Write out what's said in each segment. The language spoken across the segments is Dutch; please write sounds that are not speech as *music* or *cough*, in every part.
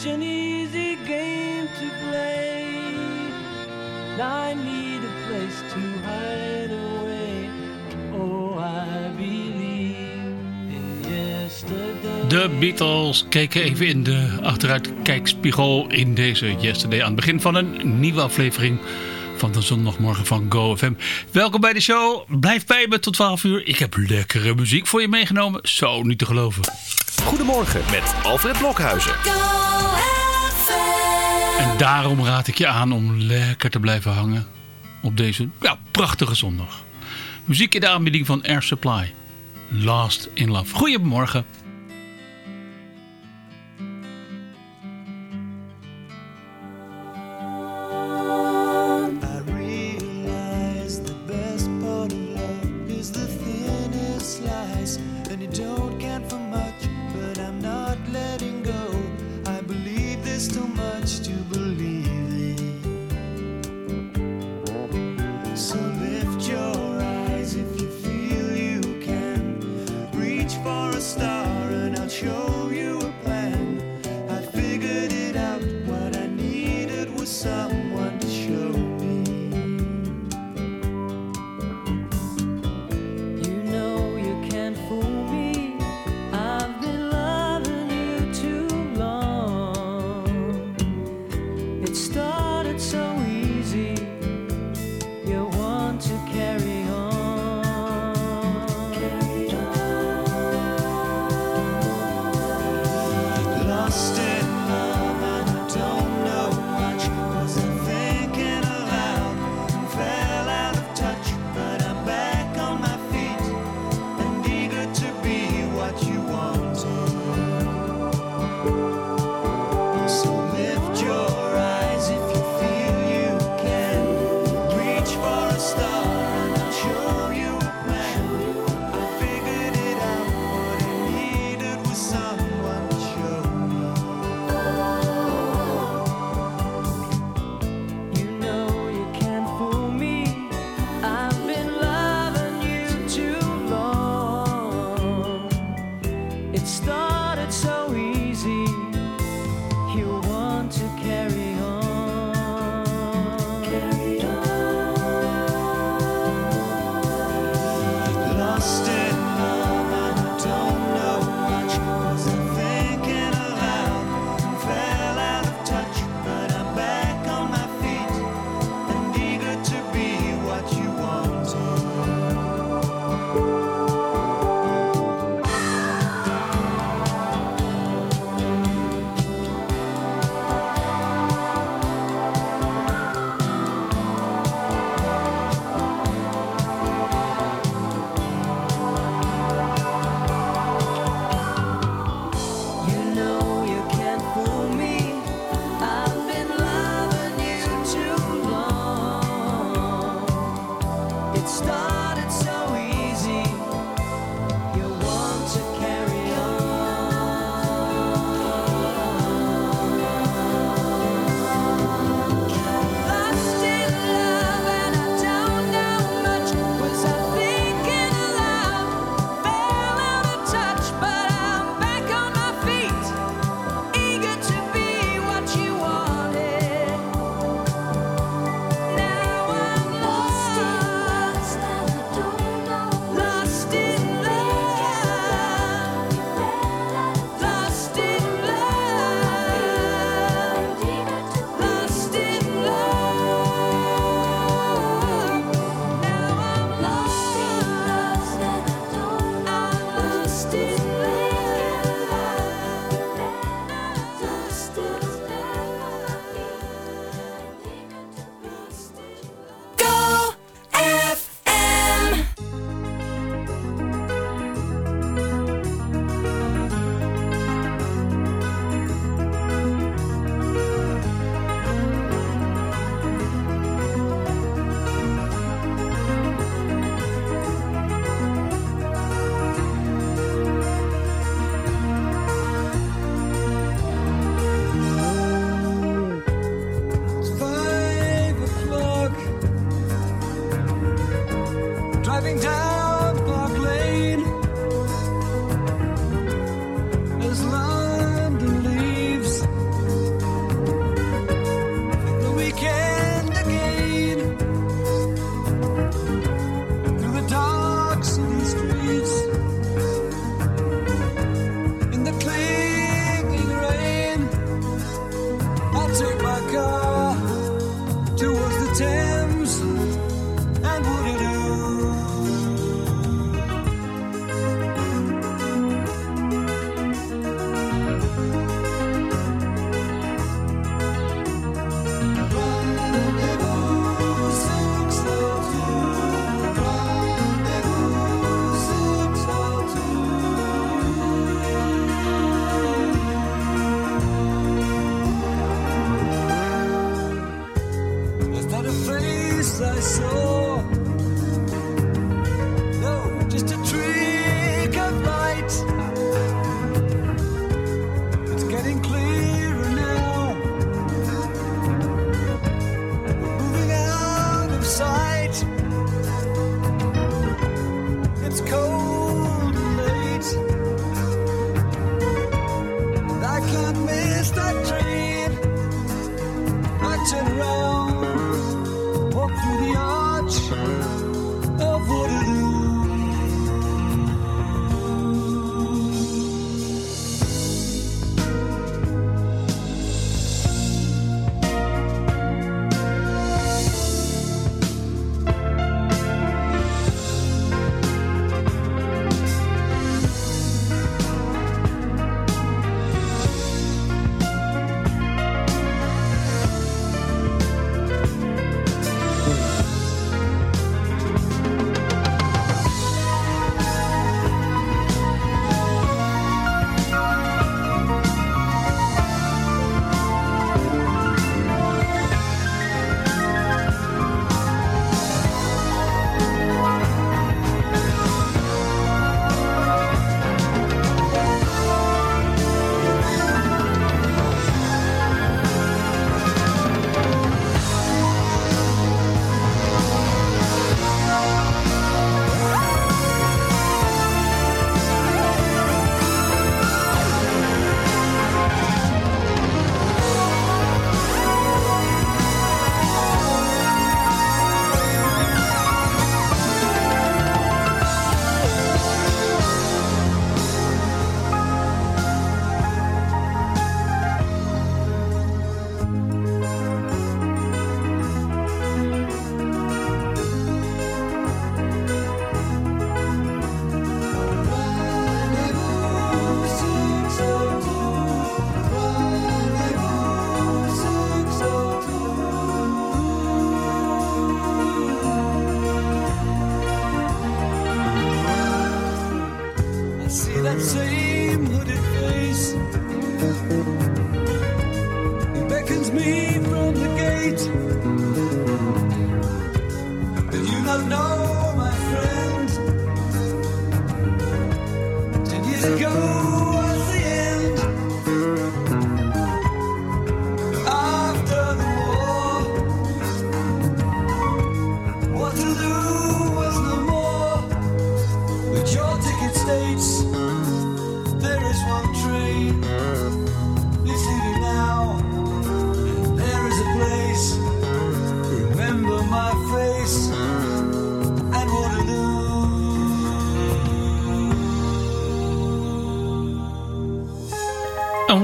such an easy game to play. I need a place to hide away. Oh, I believe in yesterday. De Beatles keken even in de achteruitkijkspiegel in deze Yesterday aan het begin van een nieuwe aflevering van de zondagmorgen van GoFM. Welkom bij de show. Blijf bij me tot 12 uur. Ik heb lekkere muziek voor je meegenomen. Zo niet te geloven. Goedemorgen met Alfred Blokhuizen. En daarom raad ik je aan om lekker te blijven hangen op deze ja, prachtige zondag. Muziek in de aanbieding van Air Supply. Last in Love. Goedemorgen.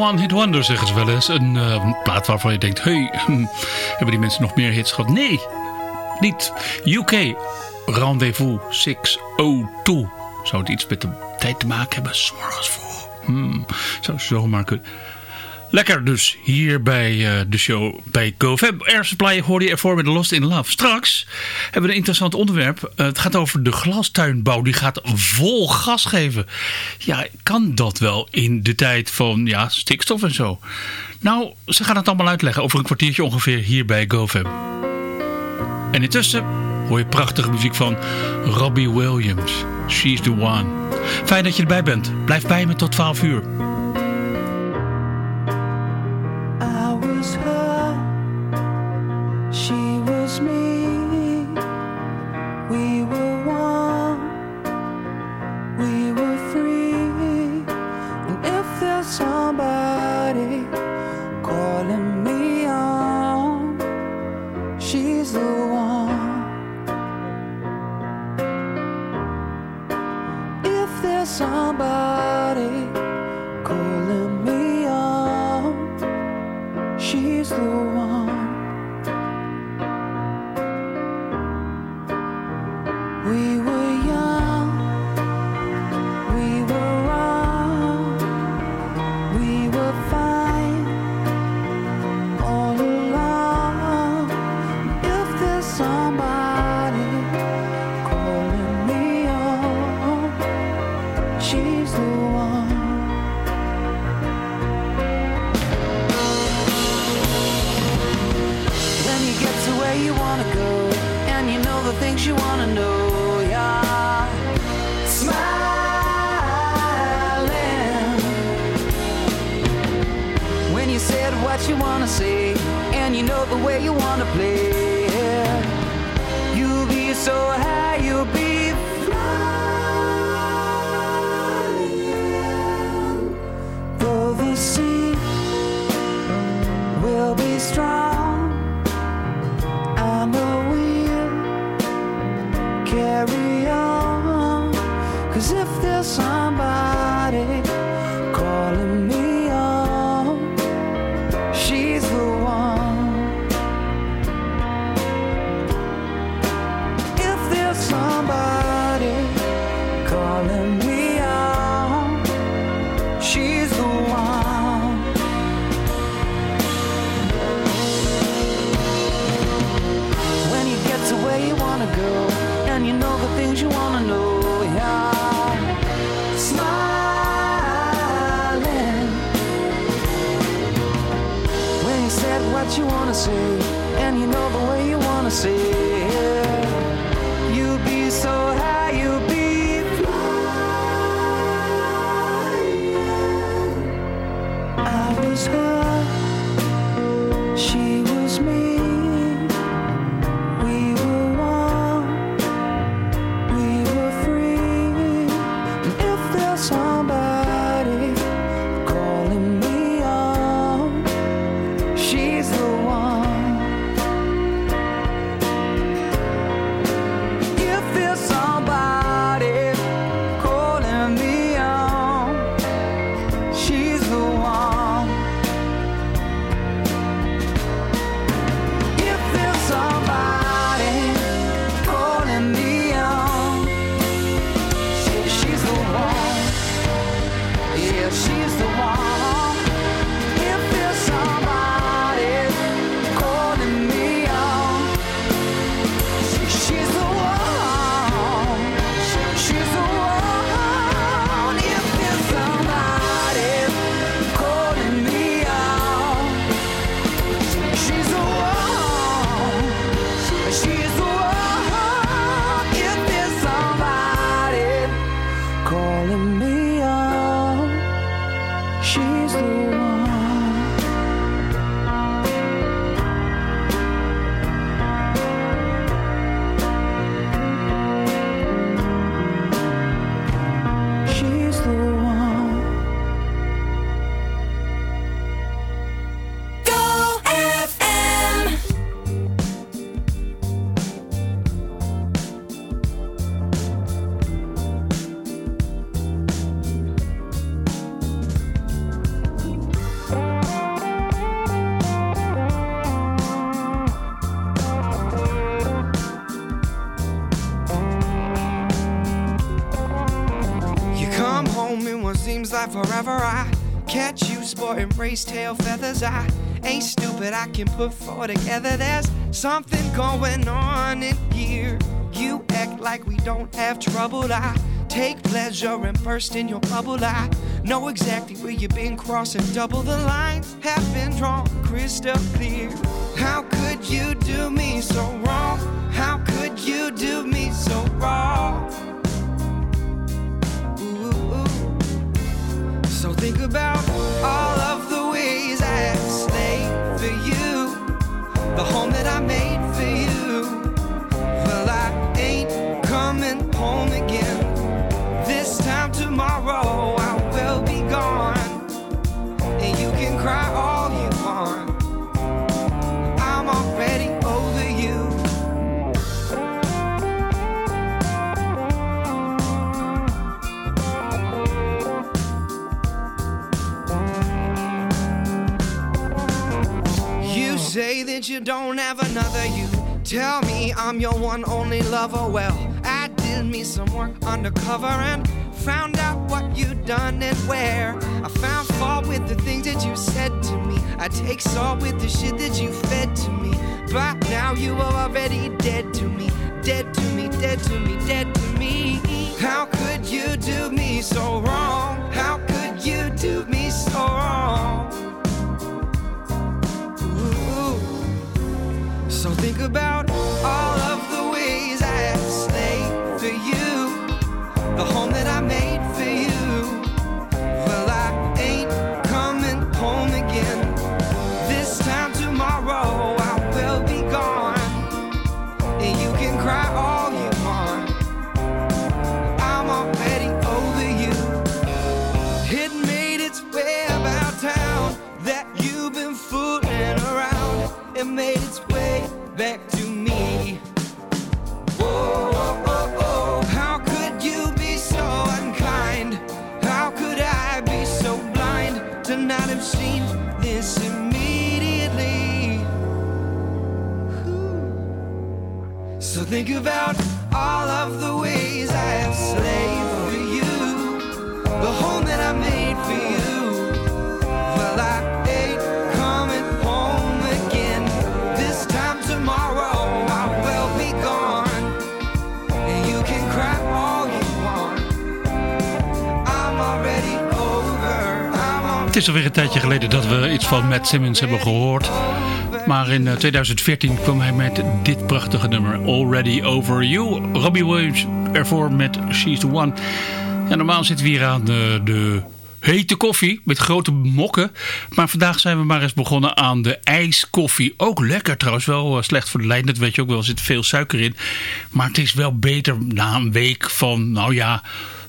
Een one-hit wonder zeggen ze wel eens. Een eh, plaat waarvan je denkt, hey, *laughs* hebben die mensen nog meer hits gehad? Nee, niet. UK, Rendezvous 602. Zou het iets met de tijd te maken hebben? S'morgens vroeg. Hmm, zou zomaar kunnen. Lekker dus, hier bij eh, de show bij GoFam. Air Supply hoorde je ervoor met Lost in Love. Straks hebben we een interessant onderwerp. Eh, het gaat over de glastuinbouw. Die gaat vol gas geven. Ja, kan dat wel in de tijd van ja, stikstof en zo? Nou, ze gaan het allemaal uitleggen over een kwartiertje ongeveer hier bij GoFam. En intussen hoor je prachtige muziek van Robbie Williams. She's the one. Fijn dat je erbij bent. Blijf bij me tot 12 uur. cause I ain't stupid. I can put four together. There's something going on in here. You act like we don't have trouble. I take pleasure and burst in your bubble. I know exactly where you've been crossing. Double the lines have been drawn crystal clear. How could you do me so wrong? How could you do me so wrong? Ooh, ooh. So think about don't have another you. Tell me I'm your one only lover. Well, I did me some work undercover and found out what you'd done and where. I found fault with the things that you said to me. I take salt with the shit that you fed to me. But now you are already dead to me. Dead to me, dead to me, dead to me. How could you do me so wrong? How could you do me so wrong? Think about all of the ways I have slaved for you, the home that I made back to me. Whoa, whoa, whoa, whoa. How could you be so unkind? How could I be so blind to not have seen this immediately? So think about all of the ways I have slaved for you, the home that I made for you. Well, I Het is alweer een tijdje geleden dat we iets van Matt Simmons hebben gehoord. Maar in eh, 2014 kwam hij met dit prachtige nummer, Already Over You. Robbie Williams ervoor met She's One. Ja, normaal zitten we hier aan de, de hete koffie met grote mokken. Maar vandaag zijn we maar eens begonnen aan de ijskoffie. Ook lekker trouwens, wel eh, slecht voor de lijn. Dat weet je ook wel, er zit veel suiker in. Maar het is wel beter na een week van, nou ja...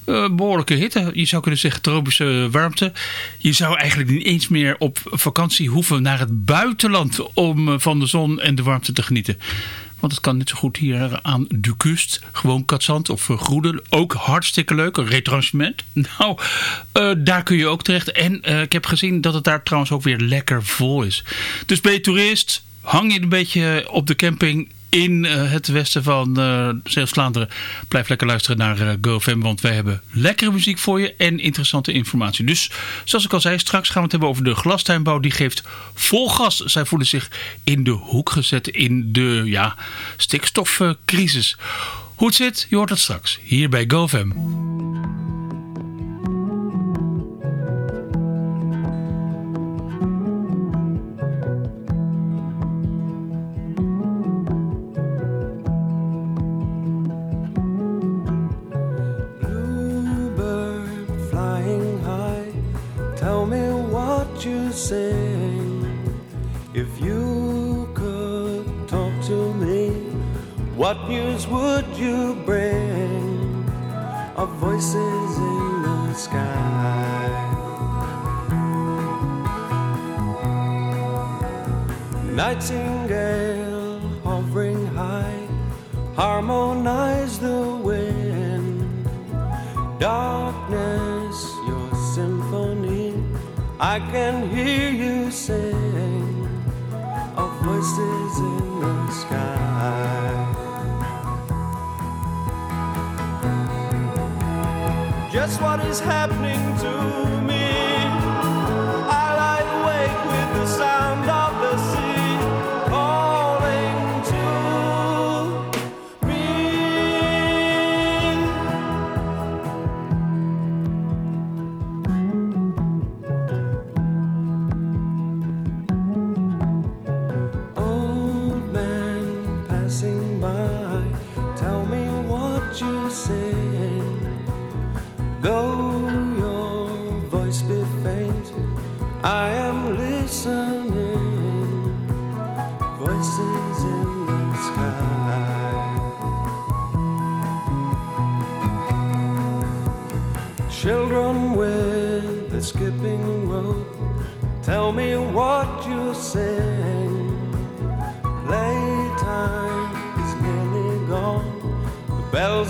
eh, behoorlijke hitte. Je zou kunnen zeggen tropische warmte. Je zou eigenlijk niet eens meer op vakantie hoeven naar het buitenland om eh, van de zon en de warmte te genieten. Want het kan net zo goed hier aan de kust. Gewoon katzand of eh, groene. Ook hartstikke leuk. Een retranchement. *laughs* Nou, daar kun je ook terecht. En ik heb gezien dat het daar trouwens ook weer lekker vol is. Dus ben je toerist, hang je een beetje op de camping in eh, het westen van eh Zeeuws-Vlaanderen. Blijf lekker luisteren naar GoFM, want wij hebben lekkere muziek voor je en interessante informatie. Dus zoals ik al zei, straks gaan we het hebben over de glastuinbouw. Die geeft vol gas. Zij voelen zich in de hoek gezet in de ja, stikstofcrisis. Hoe het zit, je hoort het straks hier bij GoFM. If you could talk to me, what news would you bring? Of voices in the sky. Nightingale hovering high, harmonize the wind. Darkness, I can hear you sing of voices in the sky. Just what is happening to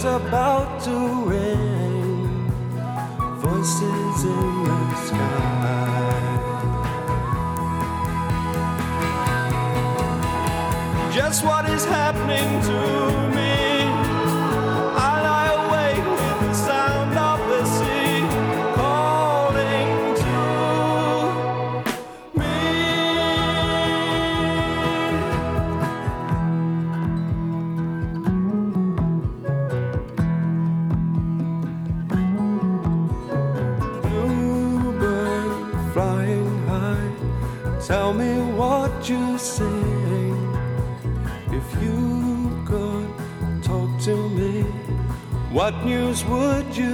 bell's about to ring. Voices in the sky. just what is happening to would you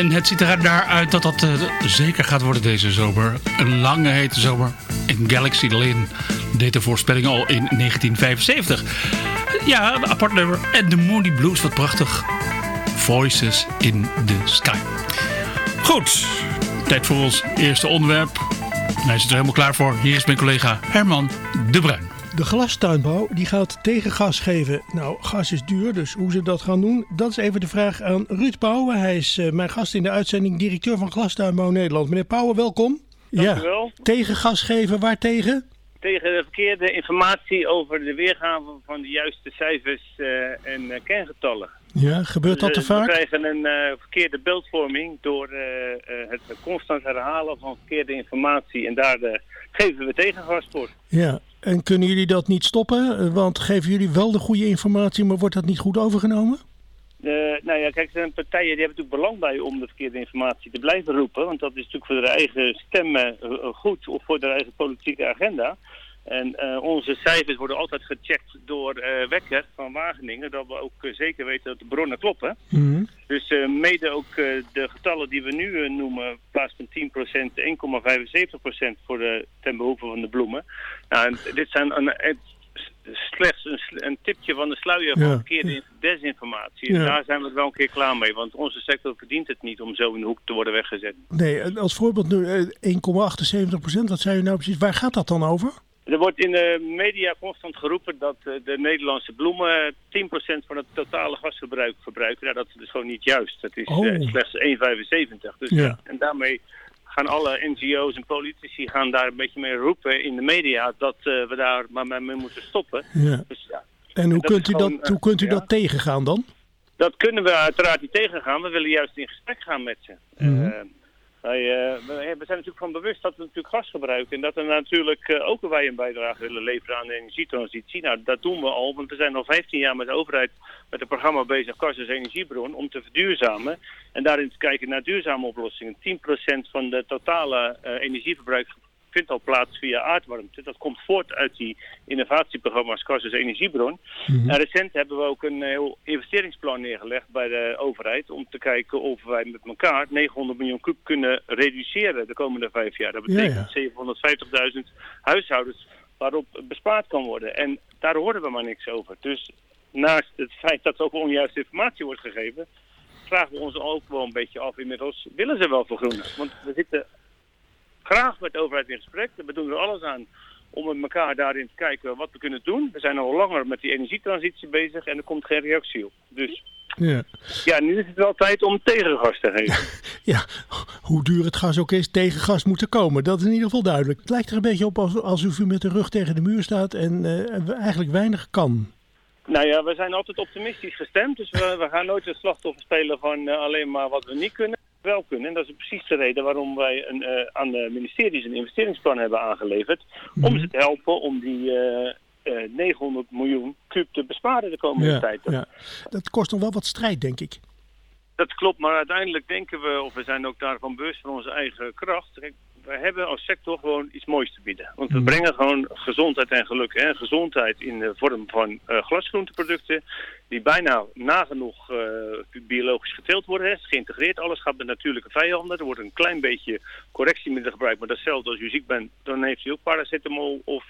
En het ziet er naar uit dat dat eh, zeker gaat worden deze zomer. Een lange hete zomer. En Galaxy Lin deed de voorspelling al in 1975. Ja, een apart nummer. En de Moody Blues, wat prachtig. Voices in the Sky. Goed, tijd voor ons eerste onderwerp. Hij zit er helemaal klaar voor. Hier is mijn collega Herman de Bruin. De glastuinbouw die gaat tegen gas geven. Nou, gas is duur, dus hoe ze dat gaan doen, dat is even de vraag aan Ruud Pauwen. Hij is eh, mijn gast in de uitzending, directeur van Glastuinbouw Nederland. Meneer Pauwen, welkom. Dank u wel. Tegen gas geven, waar tegen? Tegen de verkeerde informatie over de weergave van de juiste cijfers eh, en eh, kerngetallen. Ja, gebeurt dat te Dus, eh, vaak? We krijgen een eh, verkeerde beeldvorming door eh, eh, het constant herhalen van verkeerde informatie. En daar geven we tegengas voor. Ja, en kunnen jullie dat niet stoppen? Eh, Want geven jullie wel de goede informatie, maar wordt dat niet goed overgenomen? Eh, nou ja, kijk, er zijn partijen die hebben natuurlijk belang bij om de verkeerde informatie te blijven roepen. Want dat is natuurlijk voor hun eigen stemmen eh, goed of voor hun eigen politieke agenda. En eh, onze cijfers worden altijd gecheckt door eh, Wekker van Wageningen. Dat we ook eh, zeker weten dat de bronnen kloppen. Mhm. Dus mede ook de getallen die we nu noemen, in plaats van 10%, 1,75% voor de, ten behoeve van de bloemen. Nou, en dit zijn een, een- slechts een, tipje van de sluier van Ja. verkeerde in- desinformatie. Ja. daar zijn we wel een keer klaar mee, want onze sector verdient het niet om zo in de hoek te worden weggezet. Nee, als voorbeeld nu eh, 1,78 procent. Wat zei u nou precies? Waar gaat dat dan over? Er wordt in de media constant geroepen dat eh, de Nederlandse bloemen 10% van het totale gasverbruik verbruiken. Nou, dat is dus gewoon niet juist. Dat is Oh. eh, slechts 1,75. Dus, Ja. En daarmee gaan alle NGO's en politici gaan daar een beetje mee roepen in de media dat eh, we daar maar mee moeten stoppen. Ja. Dus ja, En hoe kunt u, dat, gewoon, eh, hoe kunt u dat tegengaan dan? Dat kunnen we uiteraard niet tegengaan. We willen juist in gesprek gaan met ze. Eh, wij, eh, we, zijn natuurlijk van bewust dat we natuurlijk gas gebruiken. En dat we natuurlijk eh, ook wij een bijdrage willen leveren aan de energietransitie. Nou, dat doen we al. Want we zijn al 15 jaar met de overheid met het programma bezig, gas als energiebron, om te verduurzamen. En daarin te kijken naar duurzame oplossingen. 10% van de totale eh, energieverbruik vindt al plaats via aardwarmte. Dat komt voort uit die innovatieprogramma's als energiebron. En recent hebben we ook een heel investeringsplan neergelegd bij de overheid om te kijken of wij met elkaar 900 miljoen kub kunnen reduceren de komende vijf jaar. Dat Ja, betekent 750.000 huishoudens waarop bespaard kan worden. En daar horen we maar niks over. Dus naast het feit dat er ook onjuiste informatie wordt gegeven, vragen we ons ook wel een beetje af inmiddels, willen ze wel vergroenen? Want we zitten graag met de overheid in gesprek. We doen er alles aan om met elkaar daarin te kijken wat we kunnen doen. We zijn al langer met die energietransitie bezig en er komt geen reactie op. Dus Ja. ja, nu is het wel tijd om tegengas te geven. *laughs* ja, hoe duur het gas ook is, tegen gas moet er komen. Dat is in ieder geval duidelijk. Het lijkt er een beetje op als, alsof u met de rug tegen de muur staat en eh, eigenlijk weinig kan. nou ja, we zijn altijd optimistisch gestemd. Dus we, we gaan nooit het slachtoffer spelen van eh, alleen maar wat we niet kunnen. Wel kunnen. En dat is precies de reden waarom wij een, eh, aan de ministeries een investeringsplan hebben aangeleverd. Om ze te helpen om die eh, eh, 900 miljoen kub te besparen de komende Ja, tijd. ja. Dat kost nog wel wat strijd, denk ik. Dat klopt, maar uiteindelijk denken we, of we zijn ook daarvan bewust van onze eigen kracht. We hebben als sector gewoon iets moois te bieden. Want we brengen gewoon gezondheid en geluk. Hè? Gezondheid in de vorm van eh, glasgroenteproducten, die bijna nagenoeg eh, biologisch geteeld worden. Hè? Het is geïntegreerd, alles gaat met natuurlijke vijanden. Er wordt een klein beetje correctiemiddelen gebruikt, maar datzelfde als u ziek bent, dan heeft u ook paracetamol of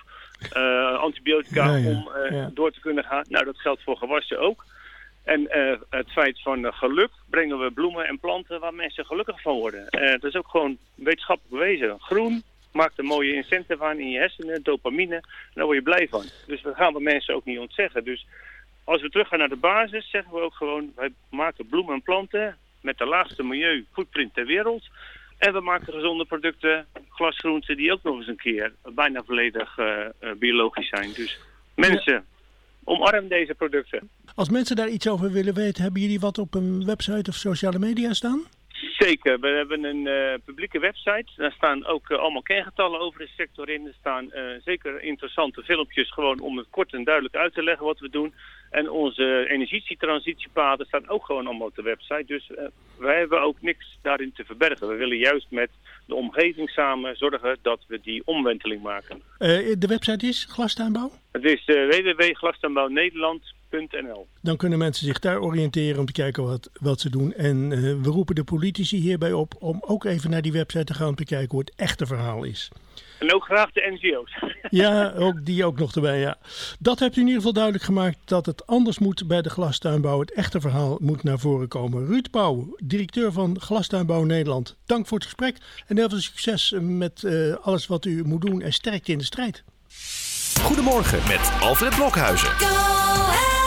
eh, antibiotica Ja, ja, om ja. door te kunnen gaan. Nou, dat geldt voor gewassen ook. En eh, het feit van eh, geluk brengen we bloemen en planten waar mensen gelukkig van worden. Eh, dat is ook gewoon wetenschappelijk bewezen. Groen maakt een mooie incentive aan in je hersenen, dopamine. En daar word je blij van. Dus dat gaan we mensen ook niet ontzeggen. Dus als we teruggaan naar de basis, zeggen we ook gewoon... wij maken bloemen en planten met de laagste milieufootprint ter wereld. En we maken gezonde producten, glasgroenten, die ook nog eens een keer bijna volledig eh, eh, biologisch zijn. Dus mensen, omarm deze producten. Als mensen daar iets over willen weten, hebben jullie wat op een website of sociale media staan? Zeker, we hebben een eh, publieke website. Daar staan ook eh, allemaal kengetallen over de sector in. Er staan eh, zeker interessante filmpjes gewoon om het kort en duidelijk uit te leggen wat we doen. En onze energietransitiepaden staan ook gewoon allemaal op de website. Dus wij hebben ook niks daarin te verbergen. We willen juist met de omgeving samen zorgen dat we die omwenteling maken. De website is Glastuinbouw. Het is uh, Dan kunnen mensen zich daar oriënteren om te kijken wat, wat ze doen. En eh, we roepen de politici hierbij op om ook even naar die website te gaan om te kijken hoe het echte verhaal is. En ook graag de NGO's. *laughs* Ja, ook die ook nog erbij, ja. Dat hebt u in ieder geval duidelijk gemaakt dat het anders moet bij de glastuinbouw. Het echte verhaal moet naar voren komen. Ruud Pauw, directeur van Glastuinbouw Nederland. Dank voor het gesprek en heel veel succes met uh, alles wat u moet doen en sterkte in de strijd. Goedemorgen met Alfred Blokhuizen.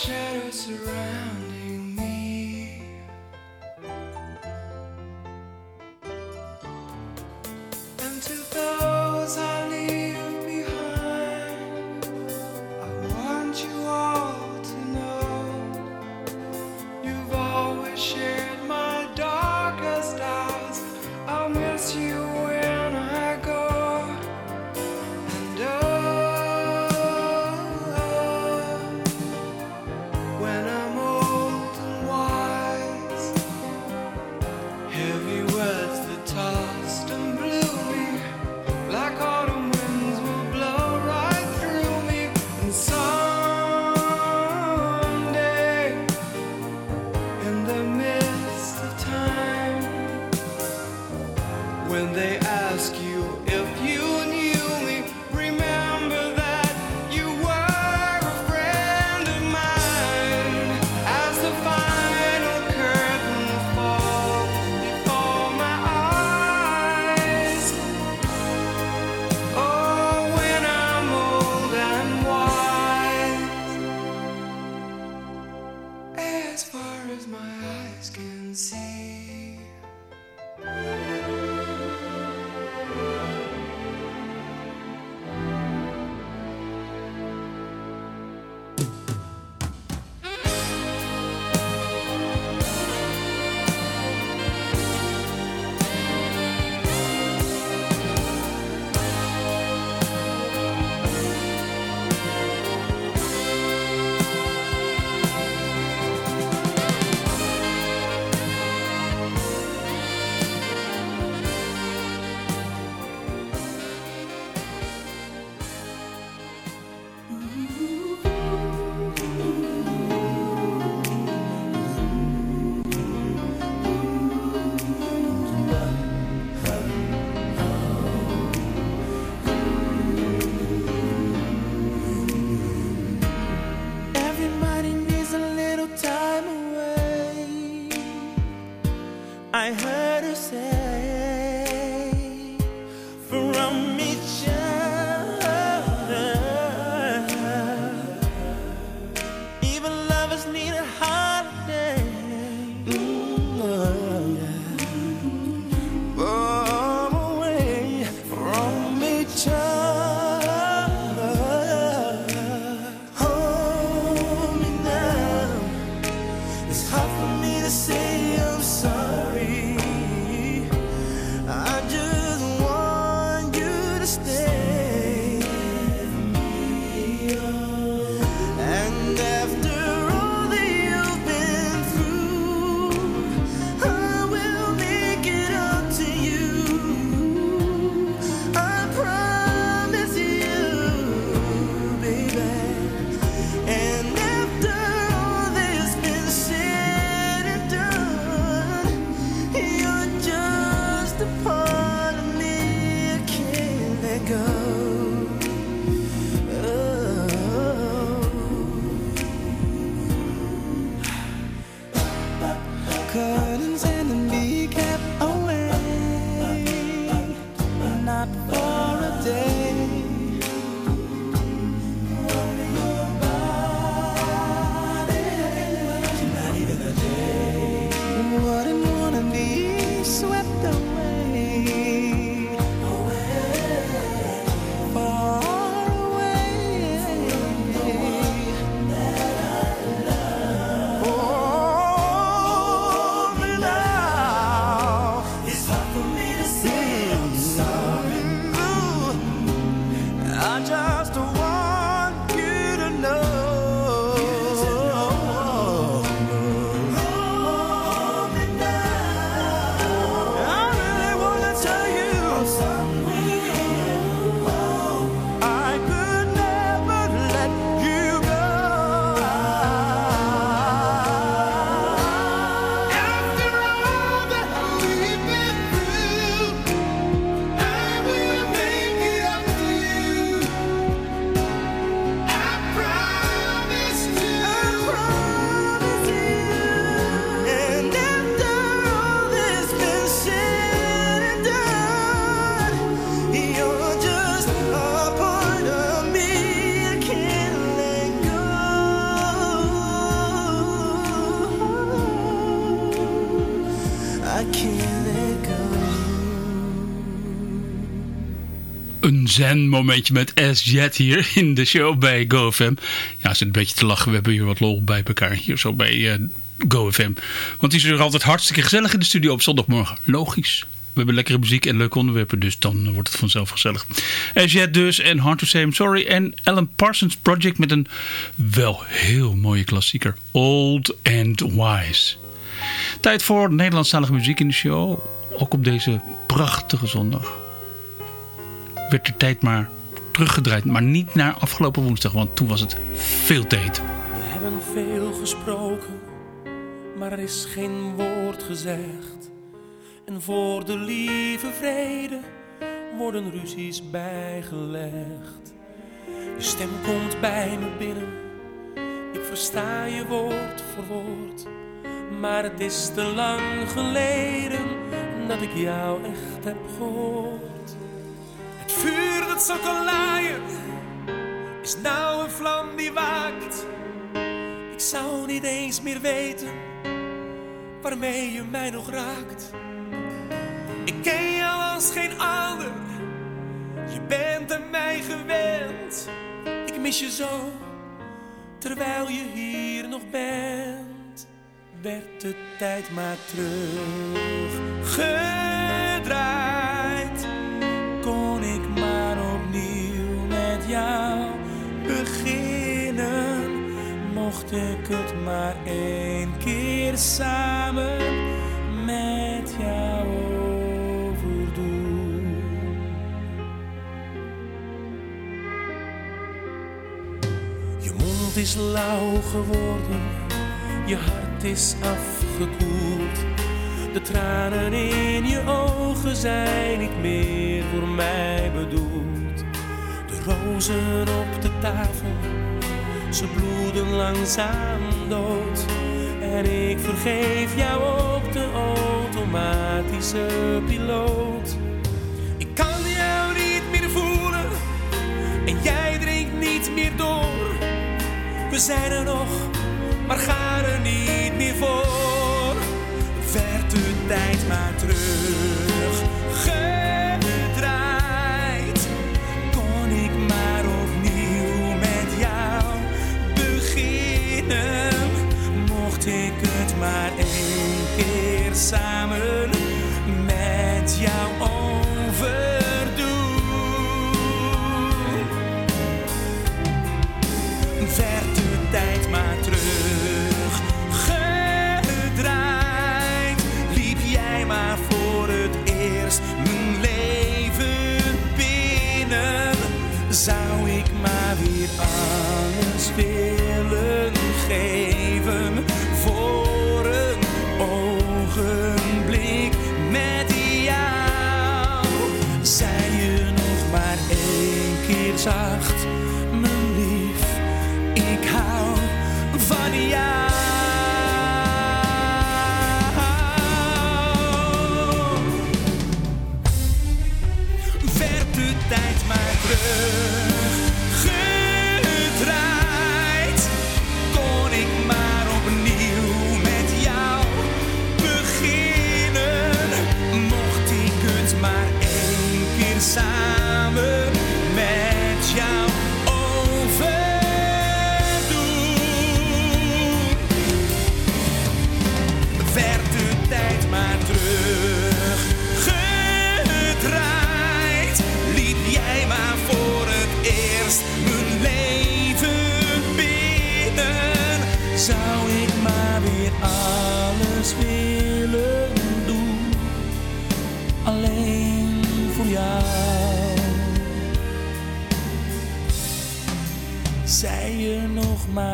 shadows around. Een zen-momentje met S Jet hier in de show bij GoFM. Ja, zit een beetje te lachen. We hebben hier wat lol bij elkaar hier zo bij eh GoFM. Want die is er altijd hartstikke gezellig in de studio op zondagmorgen. Logisch. We hebben lekkere muziek en leuke onderwerpen, dus dan wordt het vanzelf gezellig. Jet dus en Hard to Say I'm Sorry en Alan Parsons Project met een wel heel mooie klassieker. Old and Wise. Tijd voor Nederlandstalige muziek in de show. Ook op deze prachtige zondag werd de tijd maar teruggedraaid. Maar niet naar afgelopen woensdag, want toen was het veel tijd. We hebben veel gesproken, maar er is geen woord gezegd. En voor de lieve vrede worden ruzies bijgelegd. Je stem komt bij me binnen, ik versta je woord voor woord. Maar het is te lang geleden dat ik jou echt heb gehoord. Het vuur dat zo kan laaien, is nou een vlam die waakt. Ik zou niet eens meer weten waarmee je mij nog raakt. Ik ken jou als geen ander, je bent aan mij gewend. Ik mis je zo, terwijl je hier nog bent. Werd de tijd maar teruggedraaid jou beginnen. Mocht ik het maar één keer samen met jou overdoen. Je mond is lauw geworden, je hart is afgekoeld. De tranen in je ogen zijn niet meer voor mij bedoeld. Rozen op de tafel, ze bloeden langzaam dood. En ik vergeef jou ook de automatische piloot. Ik kan jou niet meer voelen en jij drinkt niet meer door. We zijn er nog, maar gaan er niet meer voor. Werd de tijd maar teruggedraaid. Samen met jou overdoen. werd de tijd maar teruggedraaid. Liep jij maar voor het eerst mijn leven binnen. Zou ik maar weer alles willen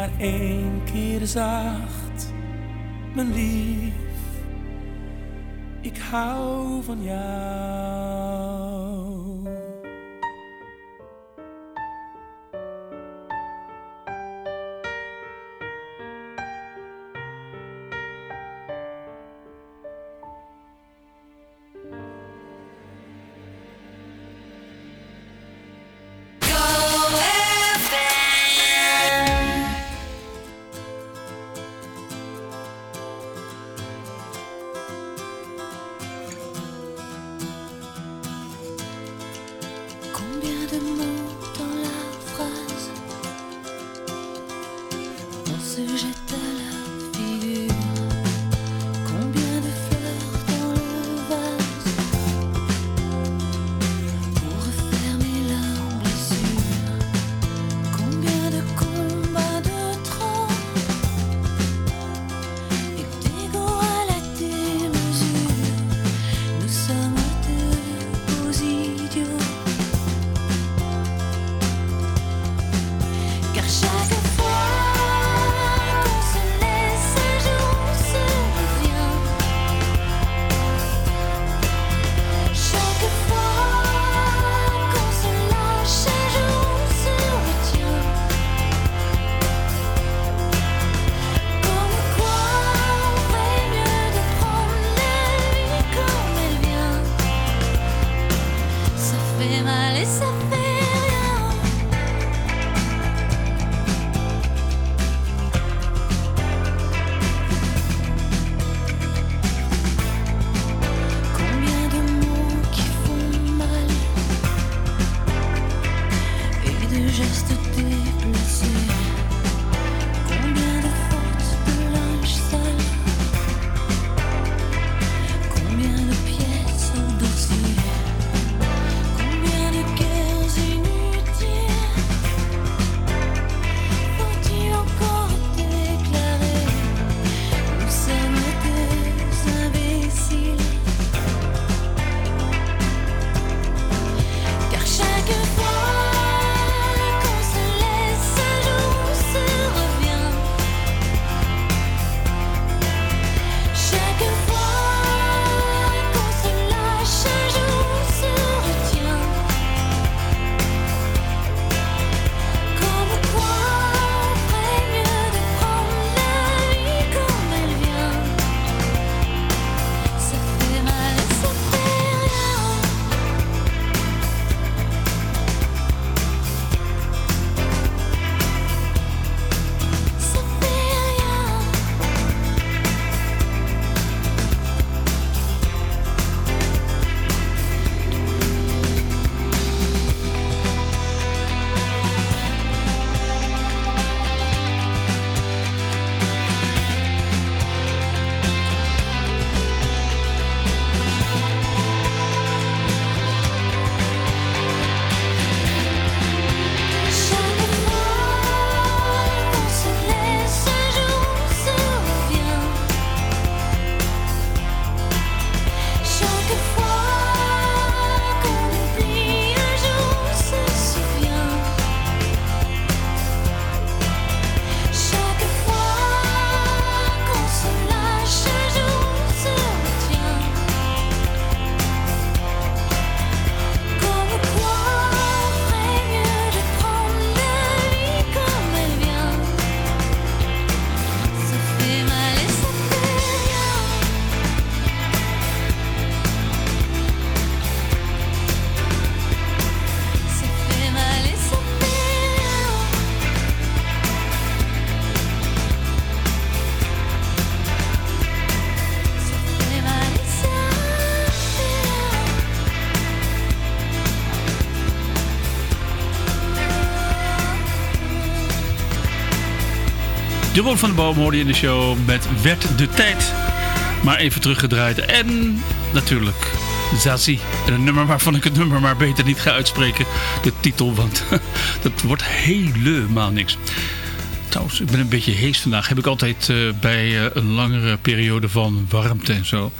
maar keer zacht, mijn lief, ik hou van jou. Jeroen van der Boom hoorde je in de show met Werd de Tijd. Maar even teruggedraaid. En natuurlijk Zazie. En een nummer waarvan ik het nummer maar beter niet ga uitspreken. De titel, want *laughs* dat wordt helemaal niks. Trouwens, ik ben een beetje hees vandaag. Heb ik altijd eh, bij eh, een langere periode van warmte en zo.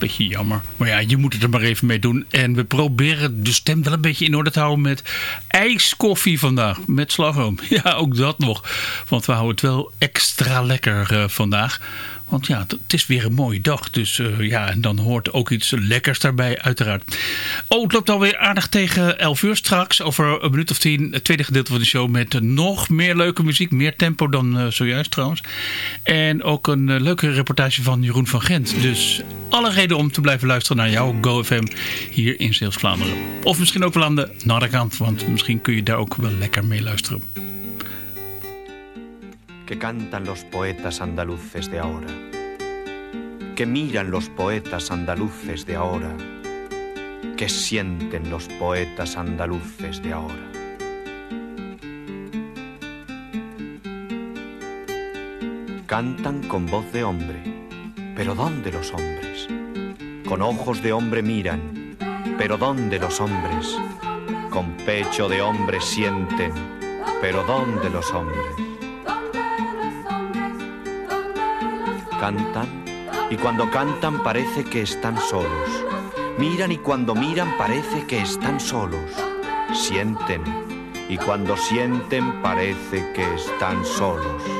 Beetje jammer. Maar ja, je moet het er maar even mee doen. En we proberen de stem wel een beetje in orde te houden met ijskoffie vandaag. Met slagroom. *laughs* Ja, ook dat nog. Want we houden het wel extra lekker eh, vandaag. Want ja, het is weer een mooie dag. Dus uh, ja, en dan hoort ook iets lekkers daarbij, uiteraard. Oh, het loopt alweer aardig tegen 11 uur straks. Over een minuut of tien. Het tweede gedeelte van de show met nog meer leuke muziek. Meer tempo dan uh, zojuist trouwens. En ook een leuke reportage van Jeroen van Gent. Dus alle reden om te blijven luisteren naar jouw GoFM hier in Zeeuws-Vlaanderen. Of misschien ook wel aan de Narrekant. Want misschien kun je daar ook wel lekker mee luisteren. que cantan los poetas andaluces de ahora, que miran los poetas andaluces de ahora, que sienten los poetas andaluces de ahora. Cantan con voz de hombre, pero ¿dónde los hombres? Con ojos de hombre miran, pero ¿dónde los hombres? Con pecho de hombre sienten, pero ¿dónde los hombres? Cantan y cuando cantan parece que están solos. Miran y cuando miran parece que están solos. Sienten y cuando sienten parece que están solos.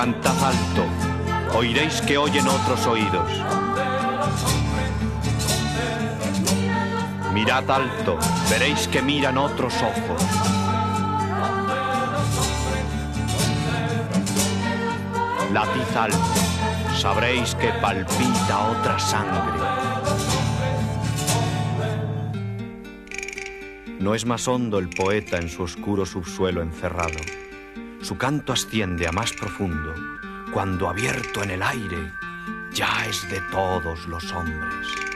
Cantad alto, oiréis que oyen otros oídos. Mirad alto, veréis que miran otros ojos. Latid alto, sabréis que palpita otra sangre. No es más hondo el poeta en su oscuro subsuelo encerrado. Su canto asciende a más profundo, cuando abierto en el aire, ya es de todos los hombres.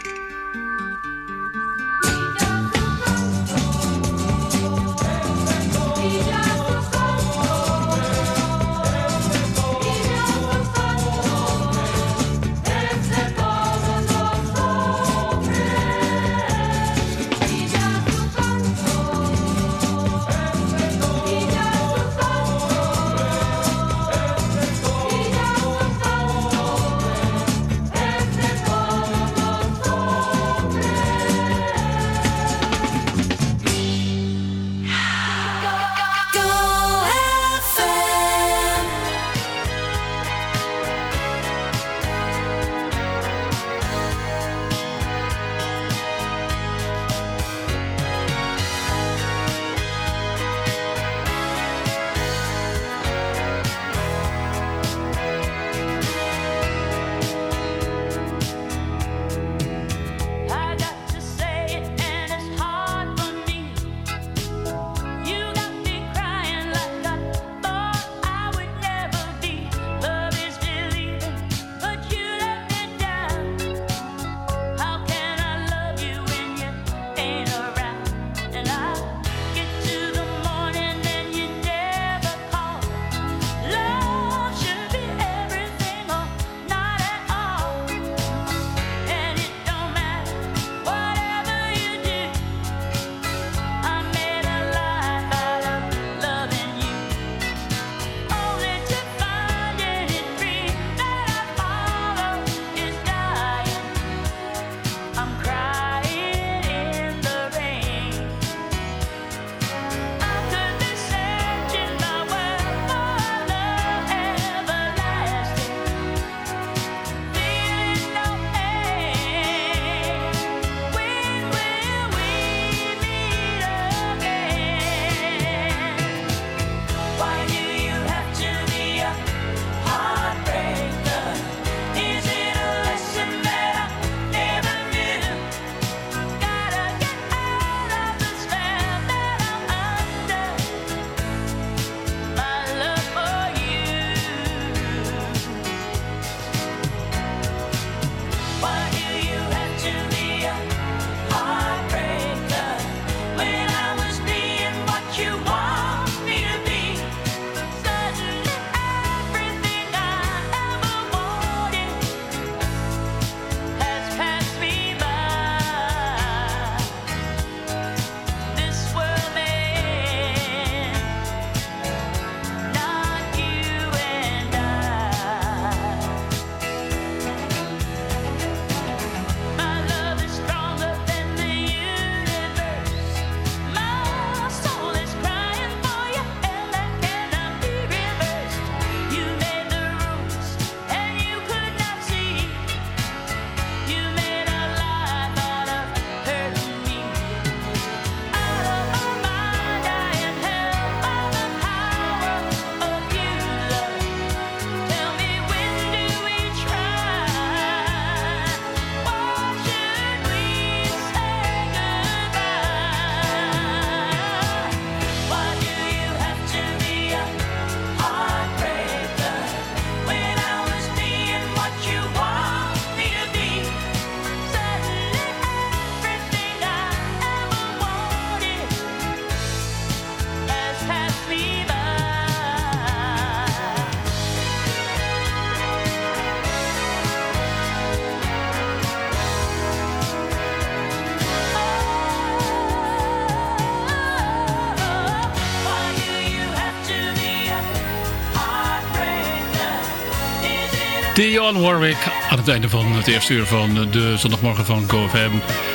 Dionne Warwick aan het einde van het eerste uur van de zondagmorgen van GoFM.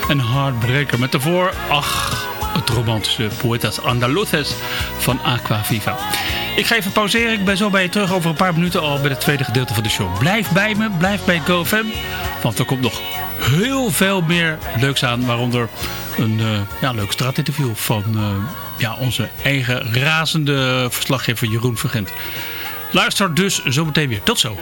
Een hardbreaker met daarvoor, ach, het romantische Poetas Andaluces van Aqua Viva. Ik ga even pauzeren, ik ben zo bij je terug over een paar minuten al bij het tweede gedeelte van de show. Blijf bij me, blijf bij GoFM, want er komt nog heel veel meer leuks aan, waaronder een uh, ja, leuk straatinterview van uh, ja, onze eigen razende verslaggever Jeroen Vergent. Luister dus zometeen weer. Tot zo.